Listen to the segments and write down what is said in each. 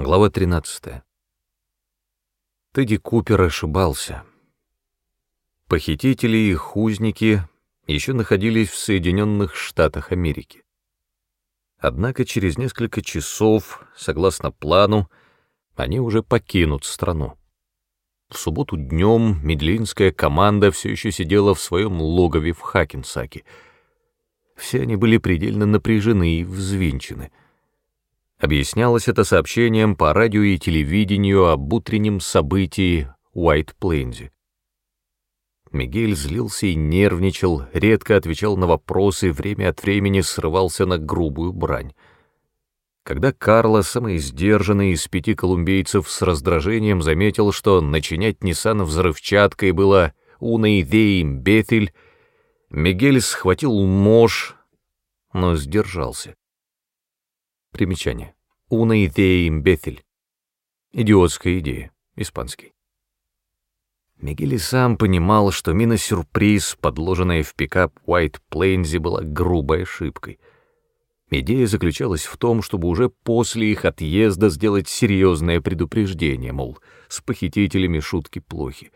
Глава 13. Тедди Купер ошибался. Похитители и хузники еще находились в Соединенных Штатах Америки. Однако через несколько часов, согласно плану, они уже покинут страну. В субботу днем медлинская команда все еще сидела в своем логове в Хакенсаке. Все они были предельно напряжены и взвинчены — Объяснялось это сообщением по радио и телевидению об утреннем событии Уайт-Плейнзе. Мигель злился и нервничал, редко отвечал на вопросы, время от времени срывался на грубую брань. Когда Карло, самый сдержанный из пяти колумбийцев, с раздражением заметил, что начинять Ниссан взрывчаткой было «Уна идеи имбетель», Мигель схватил нож, но сдержался. Примечание. Una idea imbécil. Идиотская идея. Испанский. Мигель сам понимал, что мина-сюрприз, подложенная в пикап White Plains, была грубой ошибкой. Идея заключалась в том, чтобы уже после их отъезда сделать серьезное предупреждение, мол, с похитителями шутки плохи.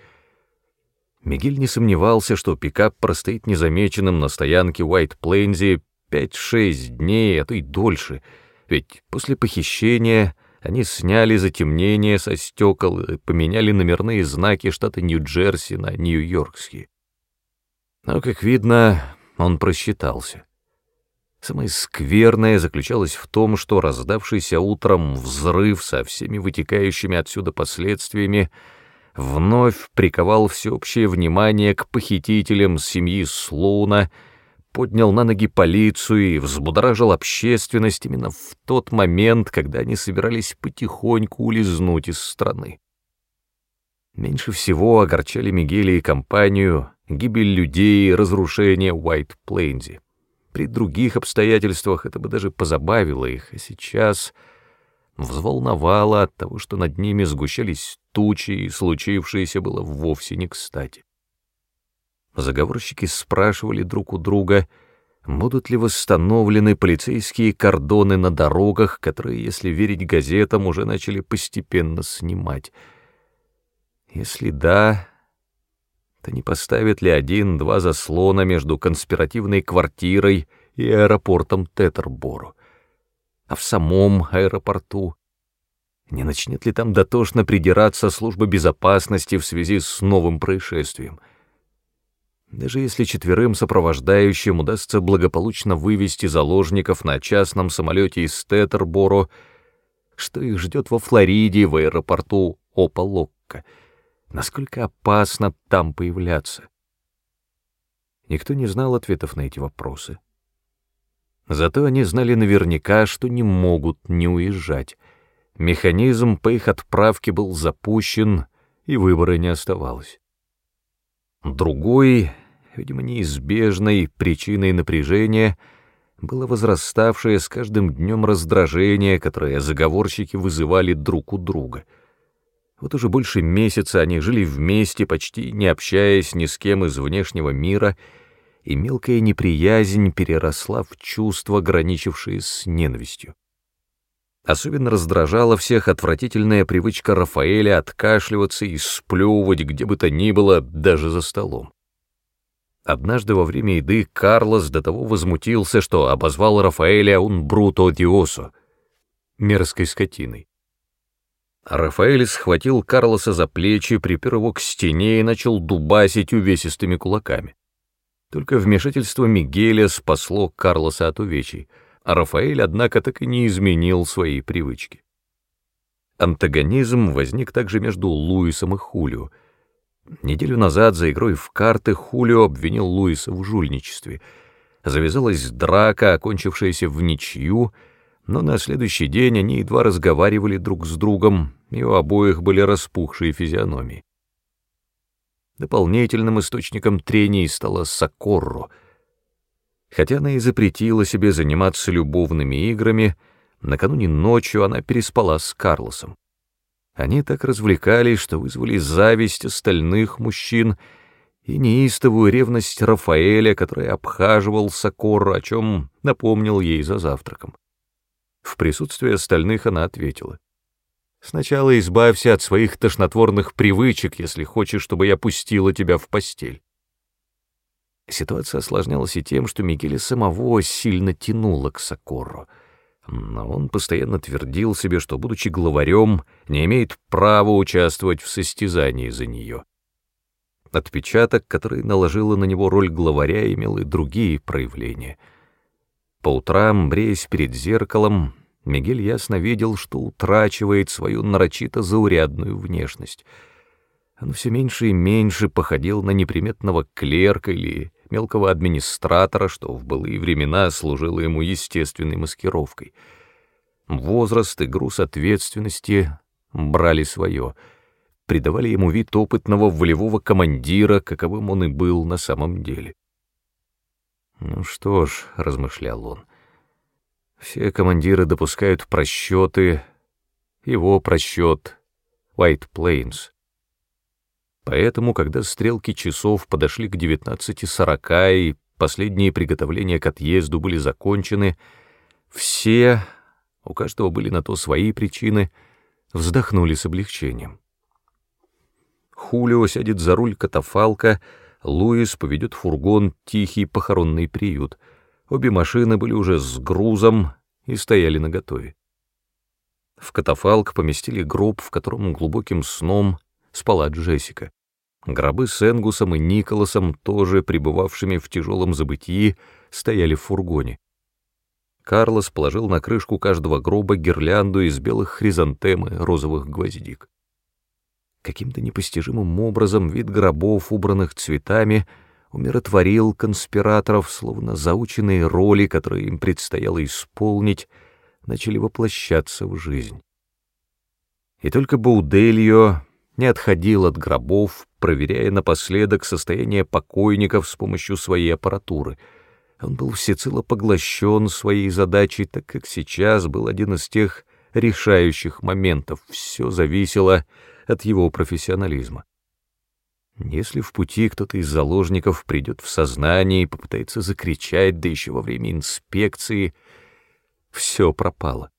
Мигель не сомневался, что пикап простоит незамеченным на стоянке White Plains 5-6 дней, а то и дольше — ведь после похищения они сняли затемнение со стекол и поменяли номерные знаки штата Нью-Джерси на Нью-Йоркские. Но, как видно, он просчитался. Самое скверное заключалось в том, что раздавшийся утром взрыв со всеми вытекающими отсюда последствиями вновь приковал всеобщее внимание к похитителям семьи Слоуна — поднял на ноги полицию и взбудоражил общественность именно в тот момент, когда они собирались потихоньку улизнуть из страны. Меньше всего огорчали Мигеля и компанию гибель людей и разрушение Уайт Плейнзи. При других обстоятельствах это бы даже позабавило их, а сейчас взволновало от того, что над ними сгущались тучи, и случившееся было вовсе не кстати. Заговорщики спрашивали друг у друга, будут ли восстановлены полицейские кордоны на дорогах, которые, если верить газетам, уже начали постепенно снимать. Если да, то не поставят ли один-два заслона между конспиративной квартирой и аэропортом Тетербору? А в самом аэропорту не начнет ли там дотошно придираться служба безопасности в связи с новым происшествием — даже если четверым сопровождающим удастся благополучно вывести заложников на частном самолете из Тетерборо, что их ждет во Флориде в аэропорту Опа-Локка, насколько опасно там появляться. Никто не знал ответов на эти вопросы. Зато они знали наверняка, что не могут не уезжать. Механизм по их отправке был запущен, и выбора не оставалось. Другой, видимо, неизбежной причиной напряжения было возраставшее с каждым днем раздражение, которое заговорщики вызывали друг у друга. Вот уже больше месяца они жили вместе, почти не общаясь ни с кем из внешнего мира, и мелкая неприязнь переросла в чувства, граничившие с ненавистью. Особенно раздражала всех отвратительная привычка Рафаэля откашливаться и сплевывать где бы то ни было, даже за столом. Однажды во время еды Карлос до того возмутился, что обозвал Рафаэля «un bruto odioso» — мерзкой скотиной. Рафаэль схватил Карлоса за плечи, припер его к стене и начал дубасить увесистыми кулаками. Только вмешательство Мигеля спасло Карлоса от увечий, а Рафаэль, однако, так и не изменил свои привычки. Антагонизм возник также между Луисом и Хулио — Неделю назад за игрой в карты Хулио обвинил Луиса в жульничестве. Завязалась драка, окончившаяся в ничью, но на следующий день они едва разговаривали друг с другом, и у обоих были распухшие физиономии. Дополнительным источником трений стала Сокорро. Хотя она и запретила себе заниматься любовными играми, накануне ночью она переспала с Карлосом. Они так развлекались, что вызвали зависть остальных мужчин и неистовую ревность Рафаэля, который обхаживал Сокору, о чем напомнил ей за завтраком. В присутствии остальных она ответила. Сначала избавься от своих тошнотворных привычек, если хочешь, чтобы я пустила тебя в постель. Ситуация осложнялась и тем, что Мигеля самого сильно тянуло к Сокорро, но он постоянно твердил себе, что, будучи главарем, не имеет права участвовать в состязании за нее. Отпечаток, который наложила на него роль главаря, имел и другие проявления. По утрам, бреясь перед зеркалом, Мигель ясно видел, что утрачивает свою нарочито заурядную внешность. Он все меньше и меньше походил на неприметного клерка или мелкого администратора, что в былые времена служило ему естественной маскировкой. Возраст и груз ответственности брали свое — придавали ему вид опытного волевого командира, каковым он и был на самом деле. «Ну что ж», — размышлял он, — «все командиры допускают просчеты, его просчет — White Plains». Поэтому, когда стрелки часов подошли к 19.40 и последние приготовления к отъезду были закончены, все, у каждого были на то свои причины, вздохнули с облегчением. Хулио сядет за руль катафалка, Луис поведет фургон «Тихий похоронный приют». Обе машины были уже с грузом и стояли наготове. В катафалк поместили гроб, в котором глубоким сном спала Джессика. Гробы с Энгусом и Николасом, тоже пребывавшими в тяжелом забытии, стояли в фургоне. Карлос положил на крышку каждого гроба гирлянду из белых хризантем и розовых гвоздик. Каким-то непостижимым образом вид гробов, убранных цветами, умиротворил конспираторов, словно заученные роли, которые им предстояло исполнить, начали воплощаться в жизнь. И только Баудельо не отходил от гробов, проверяя напоследок состояние покойников с помощью своей аппаратуры. Он был всецело поглощен своей задачей, так как сейчас был один из тех решающих моментов. Все зависело от его профессионализма. Если в пути кто-то из заложников придет в сознание и попытается закричать, да еще во время инспекции, все пропало.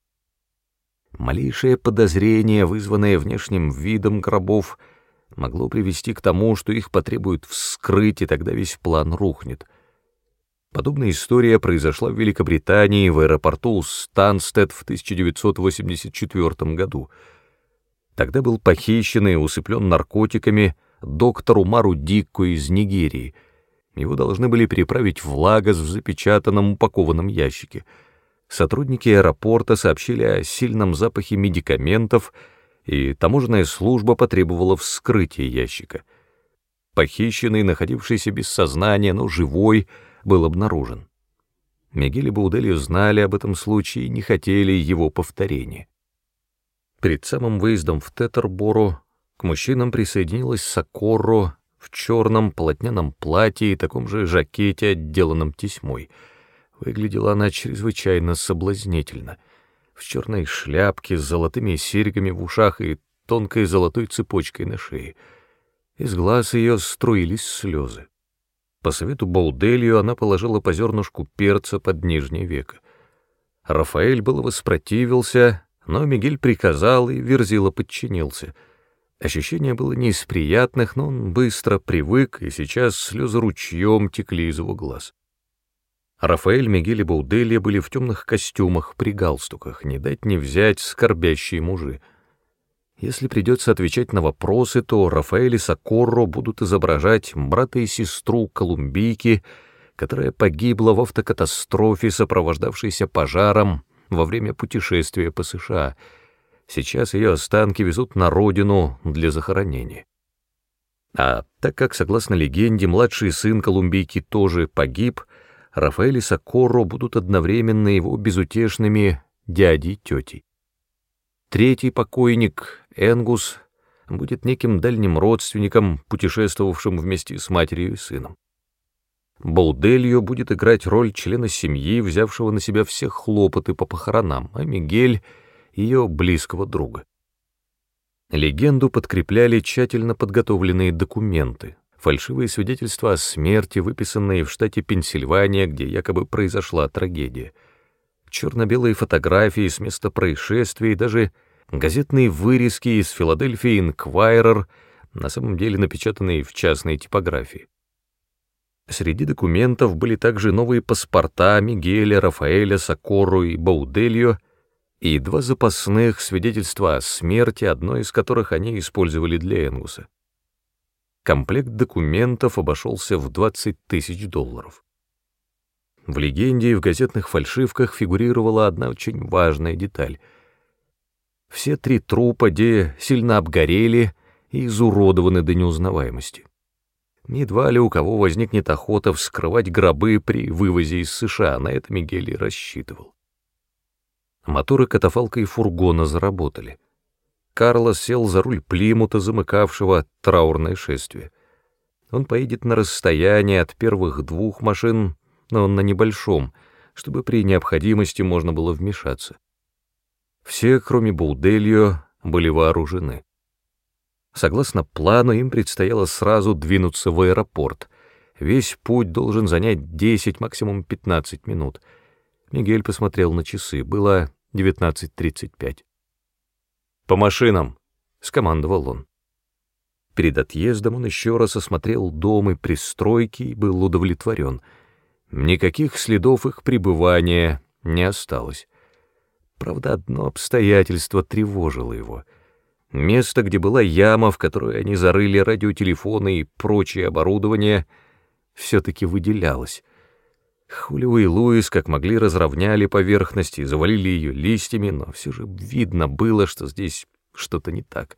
Малейшее подозрение, вызванное внешним видом гробов, могло привести к тому, что их потребуют вскрыть, и тогда весь план рухнет. Подобная история произошла в Великобритании в аэропорту Станстед в 1984 году — Тогда был похищен и усыплен наркотиками доктор Умару Дикко из Нигерии. Его должны были переправить в Лагос в запечатанном упакованном ящике. Сотрудники аэропорта сообщили о сильном запахе медикаментов, и таможенная служба потребовала вскрытия ящика. Похищенный, находившийся без сознания, но живой, был обнаружен. Мигель и Бауделью знали об этом случае и не хотели его повторения. Перед самым выездом в Тетерборо к мужчинам присоединилась Сокоро в черном полотняном платье и таком же жакете, отделанном тесьмой. Выглядела она чрезвычайно соблазнительно. В черной шляпке с золотыми серьгами в ушах и тонкой золотой цепочкой на шее. Из глаз ее струились слезы. По совету Бауделью она положила по зернышку перца под нижнее веко. Рафаэль было воспротивился, но Мигель приказал, и Верзила подчинился. Ощущение было не из приятных, но он быстро привык, и сейчас слезы ручьем текли из его глаз. Рафаэль, Мигель и Бауделья были в темных костюмах при галстуках, не дать не взять скорбящие мужи. Если придется отвечать на вопросы, то Рафаэль и Сокорро будут изображать брата и сестру Колумбийки, которая погибла в автокатастрофе, сопровождавшейся пожаром, во время путешествия по США. Сейчас ее останки везут на родину для захоронения. А так как, согласно легенде, младший сын Колумбийки тоже погиб, Рафаэль и Сокорро будут одновременно его безутешными дядей тетей. Третий покойник, Энгус, будет неким дальним родственником, путешествовавшим вместе с матерью и сыном. Бауделью будет играть роль члена семьи, взявшего на себя все хлопоты по похоронам, а Мигель — ее близкого друга. Легенду подкрепляли тщательно подготовленные документы, фальшивые свидетельства о смерти, выписанные в штате Пенсильвания, где якобы произошла трагедия, черно-белые фотографии с места происшествия и даже газетные вырезки из Филадельфии Инквайрер, на самом деле напечатанные в частной типографии. Среди документов были также новые паспорта Мигеля, Рафаэля, Сокору и Баудельо и два запасных свидетельства о смерти, одно из которых они использовали для Энгуса. Комплект документов обошелся в 20 тысяч долларов. В легенде и в газетных фальшивках фигурировала одна очень важная деталь. Все три трупа де сильно обгорели и изуродованы до неузнаваемости. Едва ли у кого возникнет охота вскрывать гробы при вывозе из США, на это Мигель и рассчитывал. Моторы катафалка и фургона заработали. Карлос сел за руль Плимута, замыкавшего траурное шествие. Он поедет на расстояние от первых двух машин, но он на небольшом, чтобы при необходимости можно было вмешаться. Все, кроме Баудельо, были вооружены. Согласно плану, им предстояло сразу двинуться в аэропорт. Весь путь должен занять 10, максимум 15 минут. Мигель посмотрел на часы. Было 19.35. «По машинам!» — скомандовал он. Перед отъездом он еще раз осмотрел дом и пристройки и был удовлетворен. Никаких следов их пребывания не осталось. Правда, одно обстоятельство тревожило его — Место, где была яма, в которую они зарыли радиотелефоны и прочее оборудование, все-таки выделялось. Хулио и Луис, как могли, разровняли поверхность и завалили ее листьями, но все же видно было, что здесь что-то не так.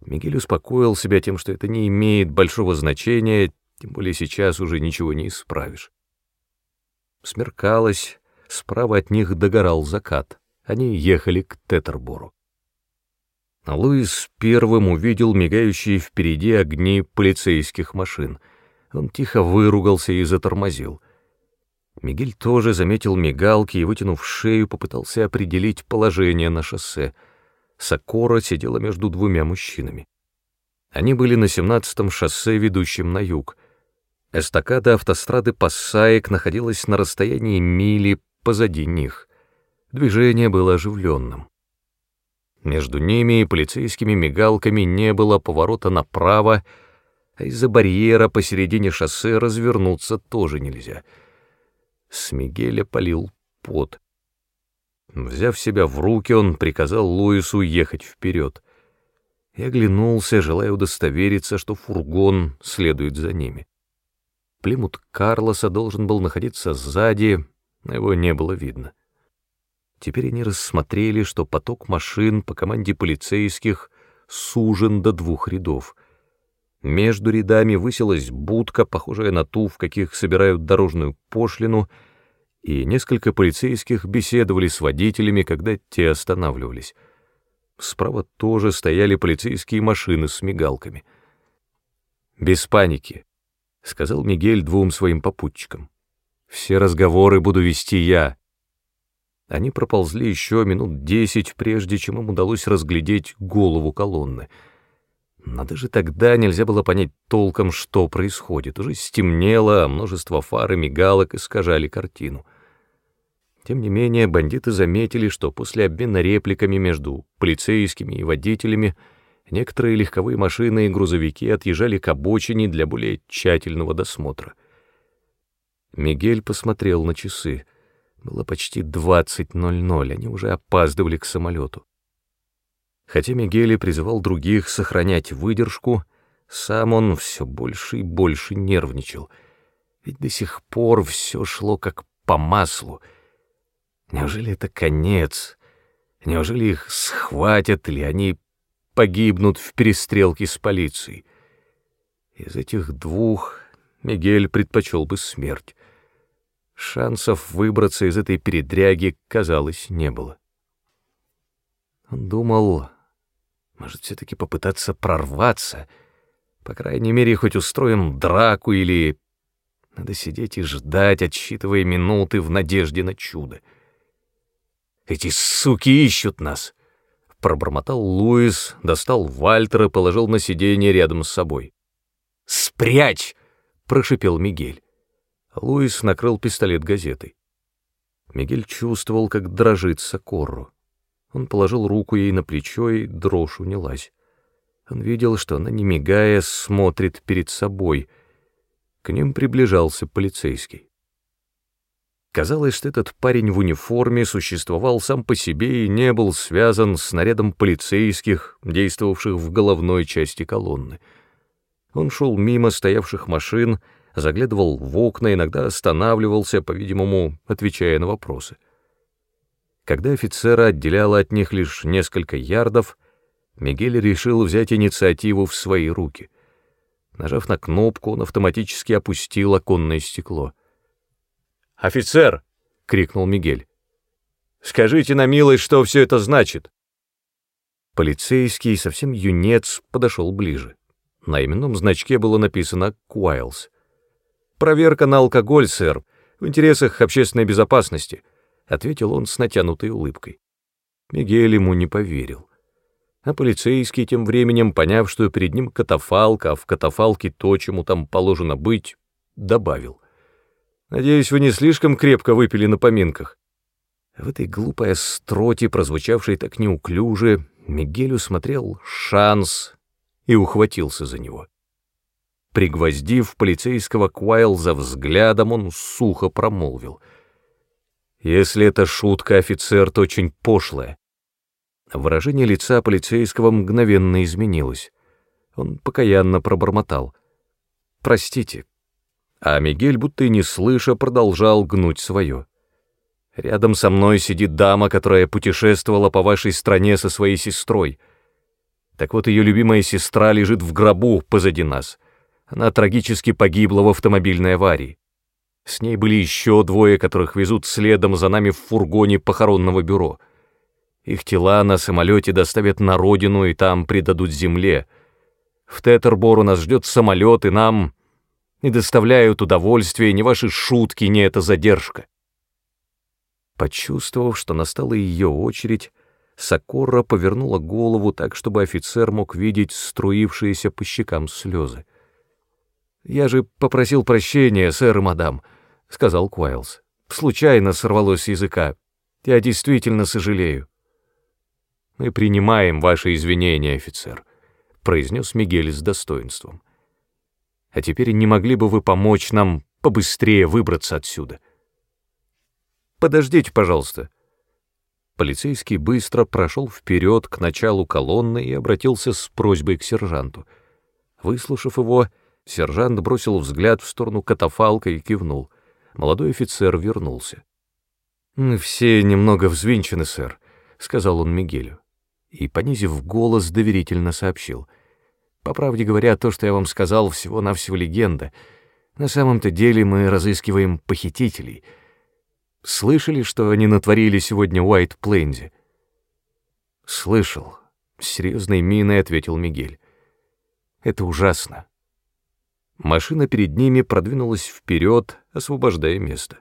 Мигель успокоил себя тем, что это не имеет большого значения, тем более сейчас уже ничего не исправишь. Смеркалось, справа от них догорал закат. Они ехали к Тетербору. Луис первым увидел мигающие впереди огни полицейских машин. Он тихо выругался и затормозил. Мигель тоже заметил мигалки и, вытянув шею, попытался определить положение на шоссе. Сокора сидела между двумя мужчинами. Они были на 17-м шоссе, ведущем на юг. Эстакада автострады Пассаек находилась на расстоянии мили позади них. Движение было оживленным. Между ними и полицейскими мигалками не было поворота направо, а из-за барьера посередине шоссе развернуться тоже нельзя. С Мигеля полил пот. Взяв себя в руки, он приказал Луису ехать вперед. И оглянулся, желая удостовериться, что фургон следует за ними. Плимут Карлоса должен был находиться сзади, но его не было видно. Теперь они рассмотрели, что поток машин по команде полицейских сужен до двух рядов. Между рядами высилась будка, похожая на ту, в каких собирают дорожную пошлину, и несколько полицейских беседовали с водителями, когда те останавливались. Справа тоже стояли полицейские машины с мигалками. «Без паники», — сказал Мигель двум своим попутчикам. «Все разговоры буду вести я». Они проползли еще минут десять, прежде чем им удалось разглядеть голову колонны. Но даже тогда нельзя было понять толком, что происходит. Уже стемнело, а множество фар и мигалок искажали картину. Тем не менее, бандиты заметили, что после обмена репликами между полицейскими и водителями некоторые легковые машины и грузовики отъезжали к обочине для более тщательного досмотра. Мигель посмотрел на часы. Было почти 20.00, они уже опаздывали к самолету. Хотя Мигели призывал других сохранять выдержку, сам он все больше и больше нервничал, ведь до сих пор все шло как по маслу. Неужели это конец? Неужели их схватят или они погибнут в перестрелке с полицией? Из этих двух Мигель предпочел бы смерть. Шансов выбраться из этой передряги, казалось, не было. Он думал, может, все-таки попытаться прорваться, по крайней мере, хоть устроим драку или... Надо сидеть и ждать, отсчитывая минуты в надежде на чудо. «Эти суки ищут нас!» Пробормотал Луис, достал Вальтера, положил на сиденье рядом с собой. «Спрячь!» — прошипел Мигель. Луис накрыл пистолет газетой. Мигель чувствовал, как дрожит Сокорру. Он положил руку ей на плечо, и дрожь унялась. Он видел, что она, не мигая, смотрит перед собой. К ним приближался полицейский. Казалось, что этот парень в униформе существовал сам по себе и не был связан с нарядом полицейских, действовавших в головной части колонны. Он шел мимо стоявших машин, заглядывал в окна, иногда останавливался, по-видимому, отвечая на вопросы. Когда офицера отделяло от них лишь несколько ярдов, Мигель решил взять инициативу в свои руки. Нажав на кнопку, он автоматически опустил оконное стекло. «Офицер!» — крикнул Мигель. «Скажите на милость, что все это значит?» Полицейский, совсем юнец, подошел ближе. На именном значке было написано «Куайлс». «Проверка на алкоголь, сэр, в интересах общественной безопасности», — ответил он с натянутой улыбкой. Мигель ему не поверил. А полицейский, тем временем, поняв, что перед ним катафалк, а в катафалке то, чему там положено быть, добавил. Надеюсь, вы не слишком крепко выпили на поминках. В этой глупой остроте, прозвучавшей так неуклюже, Мигель усмотрел шанс и ухватился за него. Пригвоздив полицейского Куайлза взглядом, он сухо промолвил. «Если это шутка, офицер, то очень пошлая». Выражение лица полицейского мгновенно изменилось. Он покаянно пробормотал. «Простите, а Мигель, будто и не слыша, продолжал гнуть свое. «Рядом со мной сидит дама, которая путешествовала по вашей стране со своей сестрой. Так вот, ее любимая сестра лежит в гробу позади нас. Она трагически погибла в автомобильной аварии. С ней были еще двое, которых везут следом за нами в фургоне похоронного бюро. Их тела на самолете доставят на родину и там предадут земле. В Тетербор у нас ждет самолет, и нам не доставляют удовольствия ни ваши шутки, ни эта задержка. Почувствовав, что настала ее очередь, Сокора повернула голову так, чтобы офицер мог видеть струившиеся по щекам слезы. «Я же попросил прощения, сэр и мадам», — сказал Куайлс. «Случайно сорвалось с языка. Я действительно сожалею». «Мы принимаем ваши извинения, офицер», — произнес Мигель с достоинством. А теперь не могли бы вы помочь нам побыстрее выбраться отсюда? Подождите, пожалуйста. Полицейский быстро прошел вперед к началу колонны и обратился с просьбой к сержанту. Выслушав его, сержант бросил взгляд в сторону катафалка и кивнул. Молодой офицер вернулся. «Все немного взвинчены, сэр», — сказал он Мигелю. И, понизив голос, доверительно сообщил — по правде говоря, то, что я вам сказал, всего-навсего легенда. На самом-то деле мы разыскиваем похитителей. Слышали, что они натворили сегодня в Уайт-Плейнзе? Слышал. С серьезной миной ответил Мигель. Это ужасно. Машина перед ними продвинулась вперед, освобождая место.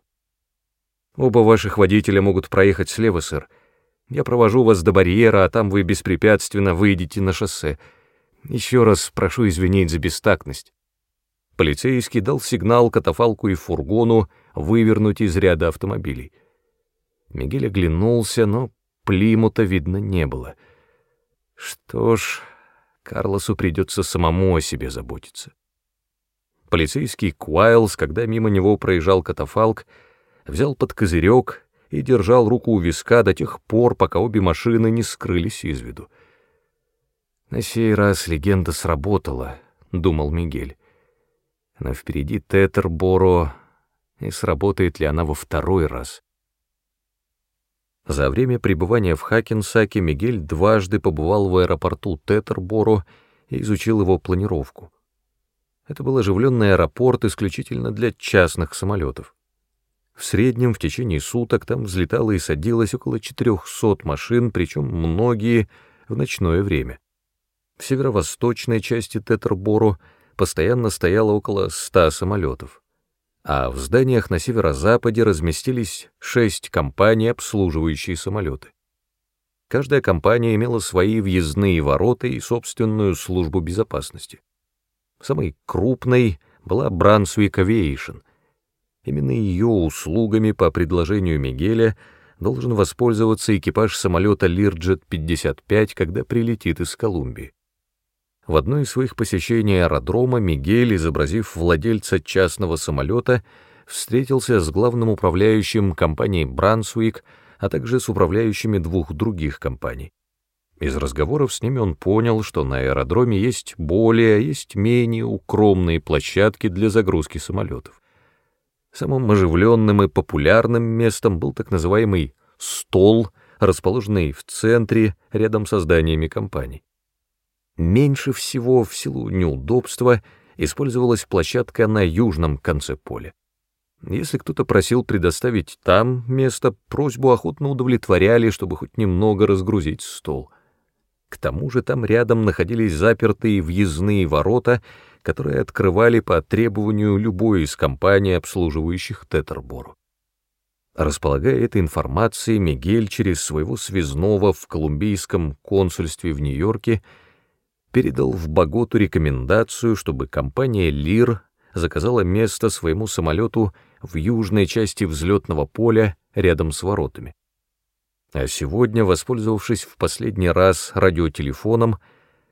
Оба ваших водителя могут проехать слева, сэр. Я провожу вас до барьера, а там вы беспрепятственно выйдете на шоссе. Еще раз прошу извинить за бестактность. Полицейский дал сигнал катафалку и фургону вывернуть из ряда автомобилей. Мигель оглянулся, но Плимута видно не было. Что ж, Карлосу придется самому о себе заботиться. Полицейский Куайлс, когда мимо него проезжал катафалк, взял под козырек и держал руку у виска до тех пор, пока обе машины не скрылись из виду. На сей раз легенда сработала, думал Мигель. Но впереди Тетерборо, и сработает ли она во второй раз? За время пребывания в Хакенсаке Мигель дважды побывал в аэропорту Тетерборо и изучил его планировку. Это был оживленный аэропорт исключительно для частных самолетов. В среднем в течение суток там взлетало и садилось около 400 машин, причем многие в ночное время. В северо-восточной части Тетербору постоянно стояло около ста самолетов, а в зданиях на северо-западе разместились шесть компаний, обслуживающие самолеты. Каждая компания имела свои въездные ворота и собственную службу безопасности. Самой крупной была Brunswick Aviation. Именно ее услугами по предложению Мигеля должен воспользоваться экипаж самолета Learjet-55, когда прилетит из Колумбии. В одно из своих посещений аэродрома Мигель, изобразив владельца частного самолета, встретился с главным управляющим компании «Брансуик», а также с управляющими двух других компаний. Из разговоров с ними он понял, что на аэродроме есть более, есть менее укромные площадки для загрузки самолетов. Самым оживленным и популярным местом был так называемый «стол», расположенный в центре, рядом со зданиями компаний. Меньше всего, в силу неудобства, использовалась площадка на южном конце поля. Если кто-то просил предоставить там место, просьбу охотно удовлетворяли, чтобы хоть немного разгрузить стол. К тому же там рядом находились запертые въездные ворота, которые открывали по требованию любой из компаний, обслуживающих Тетербору. Располагая этой информацией, Мигель через своего связного в колумбийском консульстве в Нью-Йорке передал в Боготу рекомендацию, чтобы компания «Лир» заказала место своему самолету в южной части взлетного поля рядом с воротами. А сегодня, воспользовавшись в последний раз радиотелефоном,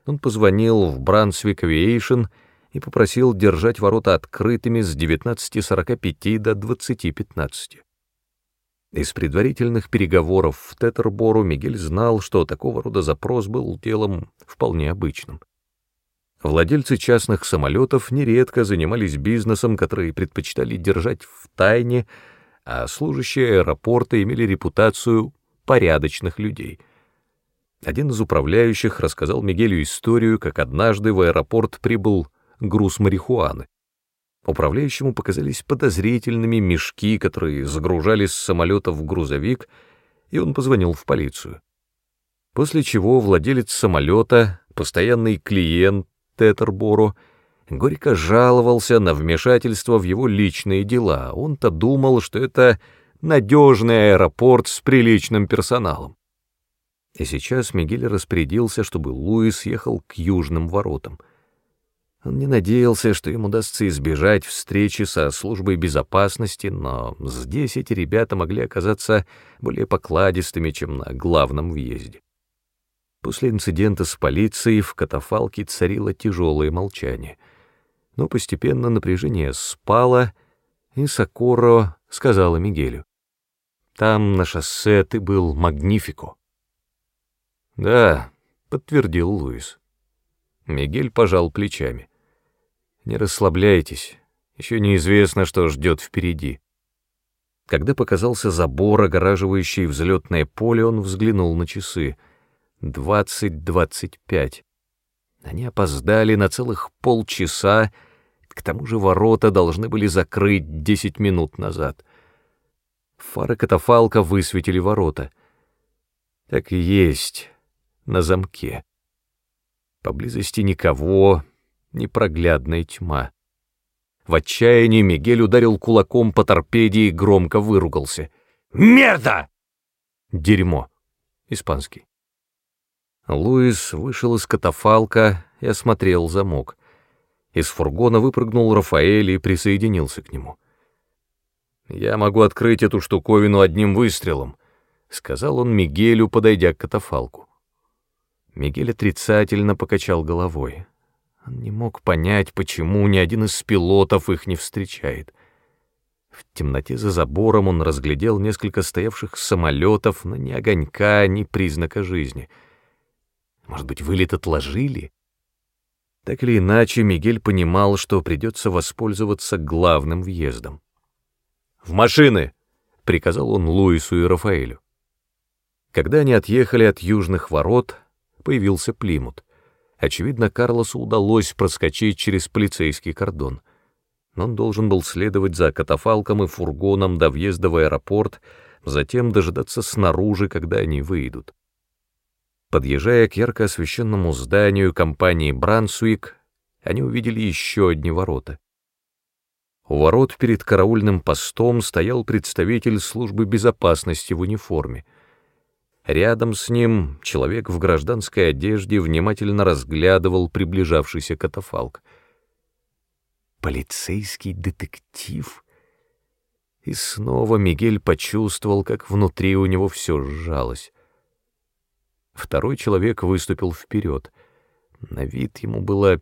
он позвонил в Brunswick Aviation и попросил держать ворота открытыми с 19.45 до 20.15. Из предварительных переговоров в Тетербору Мигель знал, что такого рода запрос был делом вполне обычным. Владельцы частных самолетов нередко занимались бизнесом, который предпочитали держать в тайне, а служащие аэропорта имели репутацию порядочных людей. Один из управляющих рассказал Мигелю историю, как однажды в аэропорт прибыл груз марихуаны. Управляющему показались подозрительными мешки, которые загружали с самолета в грузовик, и он позвонил в полицию. После чего владелец самолета, постоянный клиент, Тетерборо, горько жаловался на вмешательство в его личные дела. Он-то думал, что это надежный аэропорт с приличным персоналом. И сейчас Мигель распорядился, чтобы Луис ехал к южным воротам. Он не надеялся, что им удастся избежать встречи со службой безопасности, но здесь эти ребята могли оказаться более покладистыми, чем на главном въезде. После инцидента с полицией в катафалке царило тяжелое молчание. Но постепенно напряжение спало, и Сокоро сказала Мигелю. «Там на шоссе ты был магнифико». «Да», — подтвердил Луис. Мигель пожал плечами. «Не расслабляйтесь, еще неизвестно, что ждет впереди». Когда показался забор, огораживающий взлетное поле, он взглянул на часы — двадцать-двадцать пять. Они опоздали на целых полчаса, к тому же ворота должны были закрыть десять минут назад. Фары катафалка высветили ворота. Так и есть, на замке. Поблизости никого, непроглядная тьма. В отчаянии Мигель ударил кулаком по торпеде и громко выругался. «Мерда!» «Дерьмо!» Испанский. Луис вышел из катафалка и осмотрел замок. Из фургона выпрыгнул Рафаэль и присоединился к нему. «Я могу открыть эту штуковину одним выстрелом», — сказал он Мигелю, подойдя к катафалку. Мигель отрицательно покачал головой. Он не мог понять, почему ни один из пилотов их не встречает. В темноте за забором он разглядел несколько стоявших самолетов, но ни огонька, ни признака жизни — может быть, вылет отложили? Так или иначе, Мигель понимал, что придется воспользоваться главным въездом. «В машины!» — приказал он Луису и Рафаэлю. Когда они отъехали от южных ворот, появился Плимут. Очевидно, Карлосу удалось проскочить через полицейский кордон. Но он должен был следовать за катафалком и фургоном до въезда в аэропорт, затем дожидаться снаружи, когда они выйдут. Подъезжая к ярко освещенному зданию компании «Брансуик», они увидели еще одни ворота. У ворот перед караульным постом стоял представитель службы безопасности в униформе. Рядом с ним человек в гражданской одежде внимательно разглядывал приближавшийся катафалк. Полицейский детектив? И снова Мигель почувствовал, как внутри у него все сжалось. Второй человек выступил вперед. На вид ему было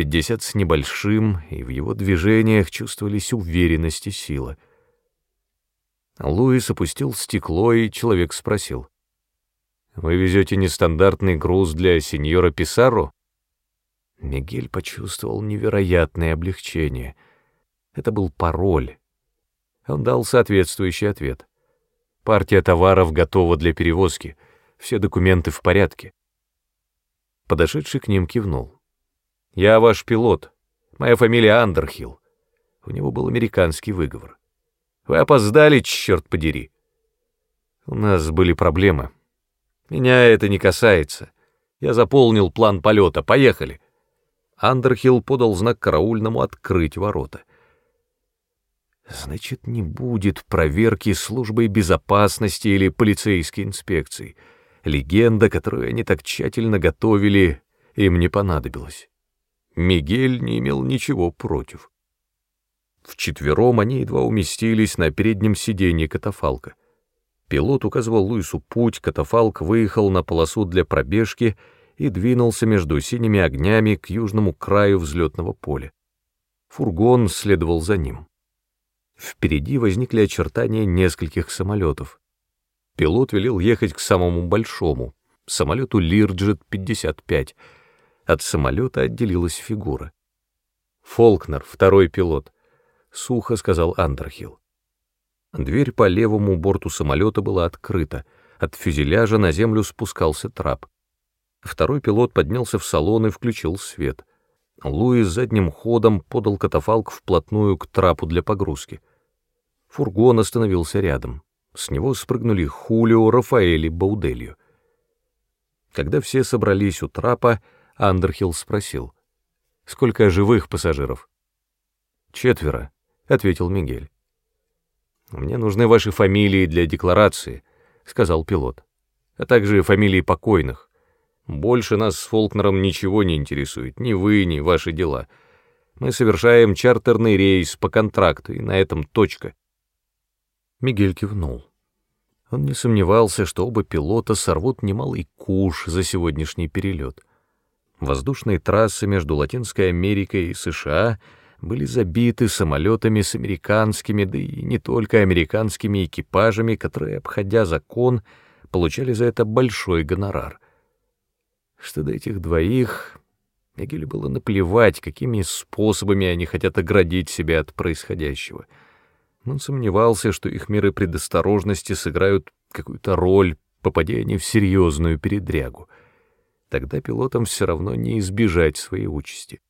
пятьдесят с небольшим, и в его движениях чувствовались уверенность и сила. Луис опустил стекло, и человек спросил. «Вы везете нестандартный груз для сеньора Писарро?» Мигель почувствовал невероятное облегчение. Это был пароль. Он дал соответствующий ответ. «Партия товаров готова для перевозки. Все документы в порядке». Подошедший к ним кивнул. «Я ваш пилот. Моя фамилия Андерхилл». У него был американский выговор. «Вы опоздали, черт подери». «У нас были проблемы. Меня это не касается. Я заполнил план полета. Поехали». Андерхилл подал знак караульному открыть ворота. Значит, не будет проверки службой безопасности или полицейской инспекции. Легенда, которую они так тщательно готовили, им не понадобилась. Мигель не имел ничего против. Вчетвером они едва уместились на переднем сиденье катафалка. Пилот указывал Луису путь, катафалк выехал на полосу для пробежки — и двинулся между синими огнями к южному краю взлетного поля. Фургон следовал за ним. Впереди возникли очертания нескольких самолетов. Пилот велел ехать к самому большому, самолету Лирджет-55. От самолета отделилась фигура. «Фолкнер, второй пилот», — сухо сказал Андерхилл. Дверь по левому борту самолета была открыта. От фюзеляжа на землю спускался трап. Второй пилот поднялся в салон и включил свет. Луис задним ходом подал катафалк вплотную к трапу для погрузки. Фургон остановился рядом. С него спрыгнули Хулио, Рафаэль и Бауделью. Когда все собрались у трапа, Андерхилл спросил, «Сколько живых пассажиров?» «Четверо», — ответил Мигель. «Мне нужны ваши фамилии для декларации», — сказал пилот, «а также фамилии покойных». Больше нас с Фолкнером ничего не интересует, ни вы, ни ваши дела. Мы совершаем чартерный рейс по контракту, и на этом точка. Мигель кивнул. Он не сомневался, что оба пилота сорвут немалый куш за сегодняшний перелет. Воздушные трассы между Латинской Америкой и США были забиты самолетами с американскими, да и не только американскими экипажами, которые, обходя закон, получали за это большой гонорар — что до этих двоих Мигелю было наплевать, какими способами они хотят оградить себя от происходящего. Он сомневался, что их меры предосторожности сыграют какую-то роль, попадя они в серьезную передрягу. Тогда пилотам все равно не избежать своей участи.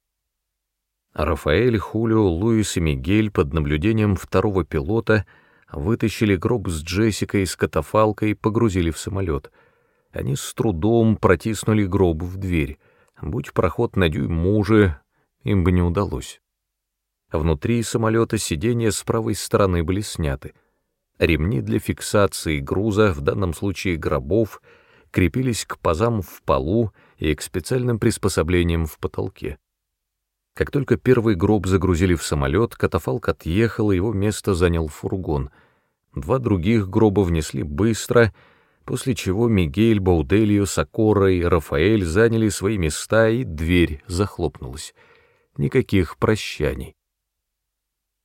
Рафаэль, Хулио, Луис и Мигель под наблюдением второго пилота вытащили гроб с Джессикой из катафалка и погрузили в самолет — они с трудом протиснули гроб в дверь. Будь проход на дюйм муже, им бы не удалось. Внутри самолета сиденья с правой стороны были сняты. Ремни для фиксации груза, в данном случае гробов, крепились к пазам в полу и к специальным приспособлениям в потолке. Как только первый гроб загрузили в самолет, катафалк отъехал, и его место занял фургон. Два других гроба внесли быстро — после чего Мигель, Бауделью, Сокора и Рафаэль заняли свои места, и дверь захлопнулась. Никаких прощаний.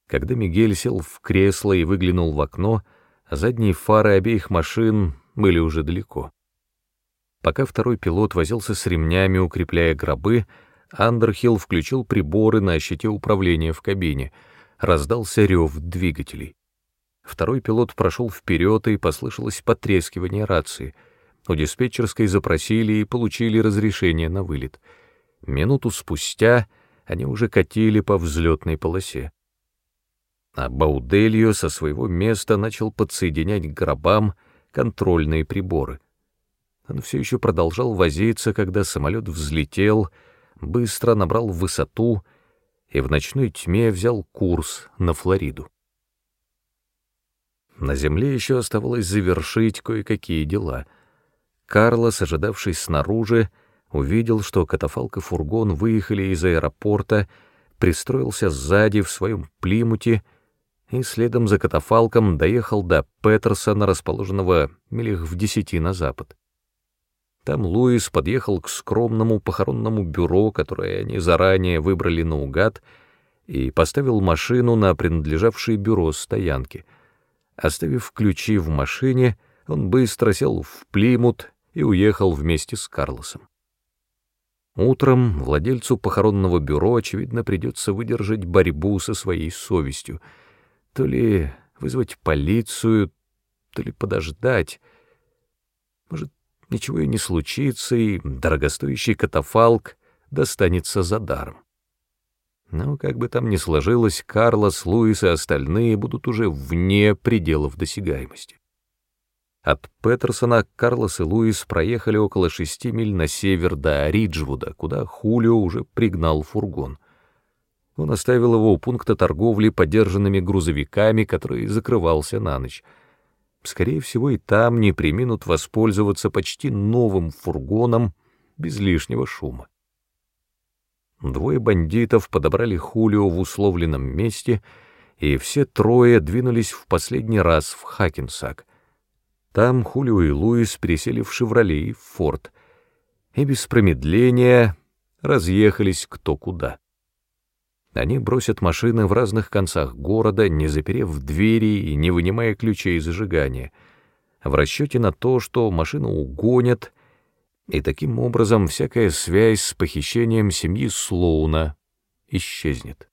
Когда Мигель сел в кресло и выглянул в окно, задние фары обеих машин были уже далеко. Пока второй пилот возился с ремнями, укрепляя гробы, Андерхилл включил приборы на щите управления в кабине. Раздался рев двигателей. Второй пилот прошел вперед, и послышалось потрескивание рации. У диспетчерской запросили и получили разрешение на вылет. Минуту спустя они уже катили по взлетной полосе. А Баудельо со своего места начал подсоединять к гробам контрольные приборы. Он все еще продолжал возиться, когда самолет взлетел, быстро набрал высоту и в ночной тьме взял курс на Флориду. На земле еще оставалось завершить кое-какие дела. Карлос, ожидавший снаружи, увидел, что катафалк и фургон выехали из аэропорта, пристроился сзади в своем плимуте и следом за катафалком доехал до Петерсона, расположенного милях в десяти на запад. Там Луис подъехал к скромному похоронному бюро, которое они заранее выбрали наугад, и поставил машину на принадлежавшее бюро стоянки. Оставив ключи в машине, он быстро сел в Плимут и уехал вместе с Карлосом. Утром владельцу похоронного бюро, очевидно, придется выдержать борьбу со своей совестью. То ли вызвать полицию, то ли подождать. Может, ничего и не случится, и дорогостоящий катафалк достанется за даром. Но как бы там ни сложилось, Карлос, Луис и остальные будут уже вне пределов досягаемости. От Петерсона Карлос и Луис проехали около шести миль на север до Риджвуда, куда Хулио уже пригнал фургон. Он оставил его у пункта торговли подержанными грузовиками, который закрывался на ночь — скорее всего, и там не приминут воспользоваться почти новым фургоном без лишнего шума. Двое бандитов подобрали Хулио в условленном месте, и все трое двинулись в последний раз в Хакенсак. Там Хулио и Луис пересели в «Шевроле» и в «Форд», и без промедления разъехались кто куда. Они бросят машины в разных концах города, не заперев двери и не вынимая ключей зажигания, в расчете на то, что машину угонят, и таким образом всякая связь с похищением семьи Слоуна исчезнет.